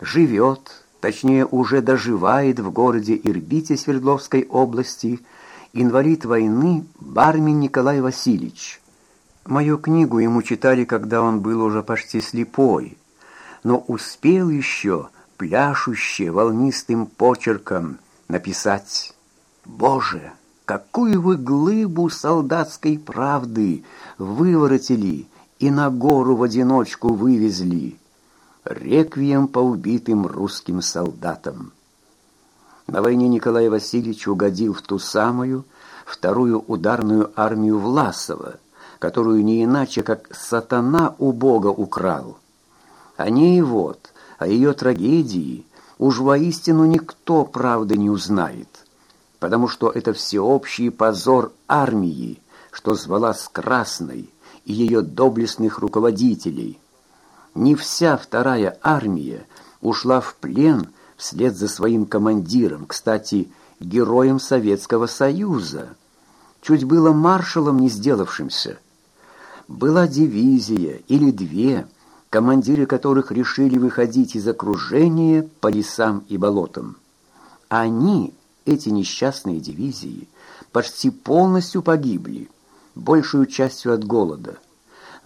живет, точнее уже доживает в городе Ирбите Свердловской области, инвалид войны Бармин Николай Васильевич. Мою книгу ему читали, когда он был уже почти слепой, но успел еще пляшуще волнистым почерком написать «Боже, какую вы глыбу солдатской правды выворотили и на гору в одиночку вывезли!» Реквием по убитым русским солдатам. На войне Николай Васильевич угодил в ту самую вторую ударную армию Власова, которую не иначе, как сатана у Бога украл. О ней вот, о ее трагедии, уж воистину никто правды не узнает, потому что это всеобщий позор армии, что звала с Красной и ее доблестных руководителей. Не вся вторая армия ушла в плен вслед за своим командиром, кстати, героем Советского Союза, чуть было маршалом не сделавшимся. Была дивизия или две, командиры которых решили выходить из окружения по лесам и болотам. Они, эти несчастные дивизии, почти полностью погибли, большую частью от голода.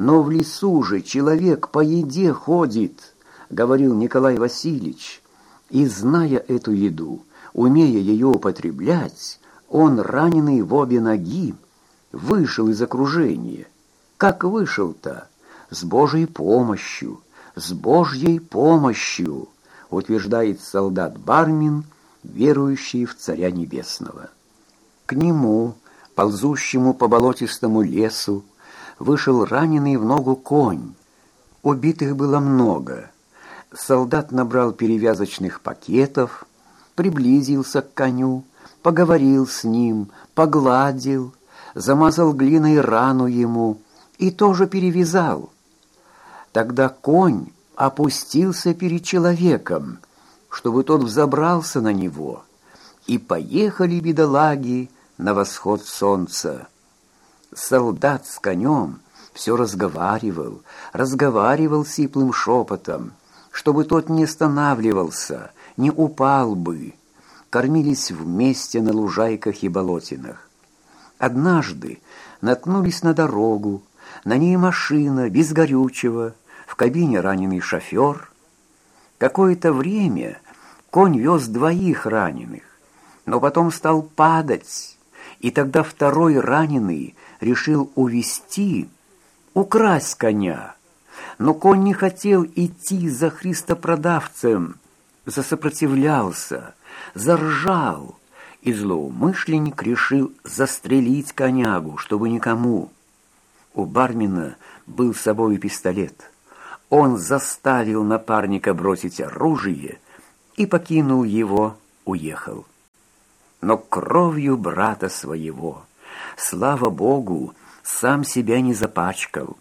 Но в лесу же человек по еде ходит, говорил Николай Васильевич, и зная эту еду, умея ее употреблять, он, раненый в обе ноги, вышел из окружения. Как вышел-то? С Божьей помощью, с Божьей помощью, утверждает солдат Бармин, верующий в Царя Небесного. К нему, ползущему по болотистому лесу, вышел раненый в ногу конь. Убитых было много. Солдат набрал перевязочных пакетов, приблизился к коню, поговорил с ним, погладил, замазал глиной рану ему и тоже перевязал. Тогда конь опустился перед человеком, чтобы тот взобрался на него, и поехали бедолаги на восход солнца. Солдат с конем все разговаривал, разговаривал сиплым шепотом, чтобы тот не останавливался, не упал бы. Кормились вместе на лужайках и болотинах. Однажды наткнулись на дорогу, на ней машина без горючего, в кабине раненый шофер. Какое-то время конь вез двоих раненых, но потом стал падать, и тогда второй раненый решил увести, украсть коня. Но конь не хотел идти за христопродавцем, засопротивлялся, заржал, и злоумышленник решил застрелить конягу, чтобы никому. У бармена был с собой пистолет. Он заставил напарника бросить оружие и покинул его, уехал. Но кровью брата своего, слава Богу, сам себя не запачкал,